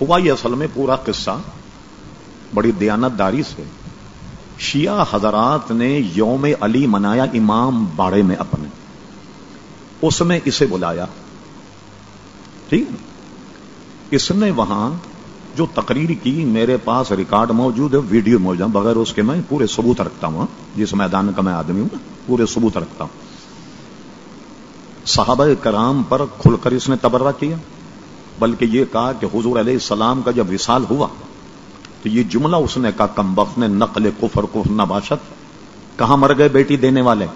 ہوا یہ اصل میں پورا قصہ بڑی دیانت داری سے۔ شیعہ حضرات نے یوم علی منایا امام باڑے میں اپنے۔ اس میں اسے بلایا۔ ٹھیک اس نے وہاں جو تقریر کی، میرے پاس ریکارڈ موجود ہے، ویڈیو موجود ہے، بغیر اس کے میں پورے ثبوت رکھتا ہوں۔ جس میدان کا میں آدمی ہوں، پورے ثبوت رکھتا ہوں۔ صحابہ کرام پر کھل کر اس نے تبرہ کیا۔ بلکہ یہ کہا کہ حضور علیہ السلام کا جب وصال ہوا تو یہ جملہ اس نے کہا، کم وقت نے نقل کفر کفر نباشت کہاں مر گئے بیٹی دینے والے؟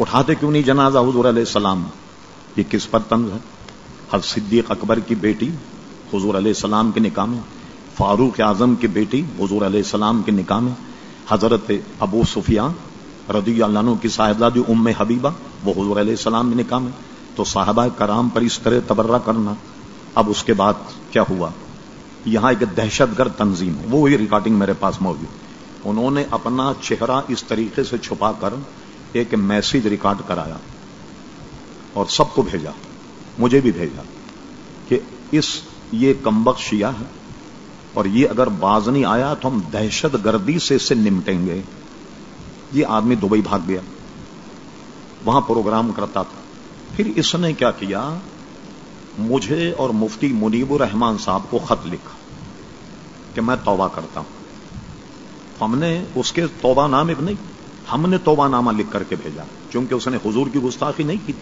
اٹھاتے کیوں نہیں جنازہ حضور علیہ السلام؟ یہ کس پر تنز ہے؟ ہر صدیق اکبر کی بیٹی حضور علیہ السلام کے نکاح میں، فاروق اعظم کی بیٹی حضور علیہ السلام کے نکاح میں، حضرت ابو سفیان رضی اللہ عنہ کی صاحبزادی ام حبیبہ، وہ حضور علیہ السلام کے نکاح میں۔ تو صاحبہ کرام پر اس طرح تبرہ کرنا اب اس کے بعد کیا ہوا؟ یہاں ایک دہشت گرد تنظیم ہے وہ ریکارڈنگ میرے پاس موجود انہوں نے اپنا چہرہ اس طریقے سے چھپا کر ایک میسج ریکارڈ کرایا اور سب کو بھیجا، مجھے بھی بھیجا کہ اس، یہ کمبک شیعہ ہے اور یہ اگر باز نہیں آیا تو ہم دہشت گردی سے اسے نمٹیں گے۔ یہ آدمی دبئی بھاگ گیا، وہاں پروگرام کرتا تھا۔ پھر اس نے کیا کیا؟ مجھے اور مفتی منیب الرحمان صاحب کو خط لکھا کہ میں توبہ کرتا ہوں۔ ہم نے اس کے توبہ نام ایک نہیں، ہم نے توبہ نامہ لکھ کر کے بھیجا کیونکہ اس نے حضور کی گستاخی نہیں کی۔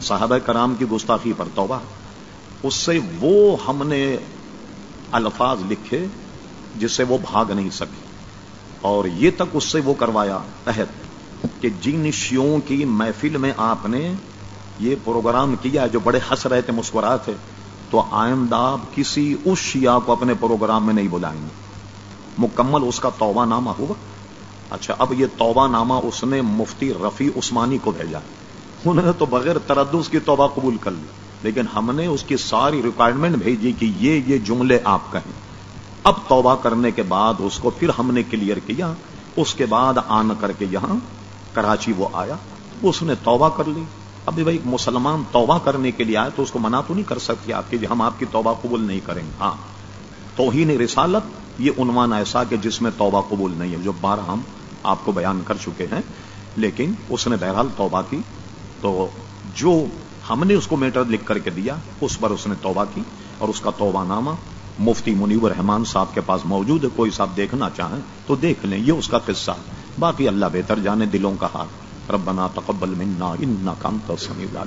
صحابہ کرام کی گستاخی پر توبہ۔ اس سے وہ ہم نے الفاظ لکھے جس سے وہ بھاگ نہیں سکے۔ اور یہ تک اس سے وہ کروایا عہد کہ جن شیوں کی محفل میں آپ نے یہ پروگرام کیا جو بڑے ہنس رہے تھے مسکرا تھے تو آئندہ کسی اس شیعہ کو اپنے پروگرام میں نہیں بلائیں گے۔ مکمل اس کا توبہ نامہ ہوا اچھا اب یہ توبہ نامہ اس نے مفتی رفیع عثمانی کو بھیجا۔ انہوں نے تو بغیر ترد اس کی توبہ قبول کر لی، لیکن ہم نے اس کی ساری ریکوائرمنٹ بھیجی کہ یہ یہ جملے آپ کہیں۔ اب توبہ کرنے کے بعد اس کو پھر ہم نے کلیئر کیا۔ اس کے بعد آن کر کے یہاں کراچی وہ آیا۔ اس نے توبہ کر لی۔ ابھی بھائی مسلمان توبہ کرنے کے لیے آئے تو اس کو منع تو نہیں کر سکتی آپ کی ہم آپ کی توبہ قبول نہیں کریں گے۔ ہاں۔ توہین رسالت، یہ عنوان ایسا کہ جس میں توبہ قبول نہیں ہے، جو بار ہم آپ کو بیان کر چکے ہیں۔ لیکن اس نے بہرحال توبہ کی۔ تو جو ہم نے اس کو میٹر لکھ کر کے دیا، اس پر اس نے توبہ کی اور اس کا توبہ نامہ مفتی منیب رحمان صاحب کے پاس موجود ہے۔ کوئی صاحب دیکھنا چاہیں تو دیکھ لیں، یہ اس کا قصہ باقی اللہ بہتر جانے، دلوں کا حال۔ ربنا تقبل منا انك انت السميع العليم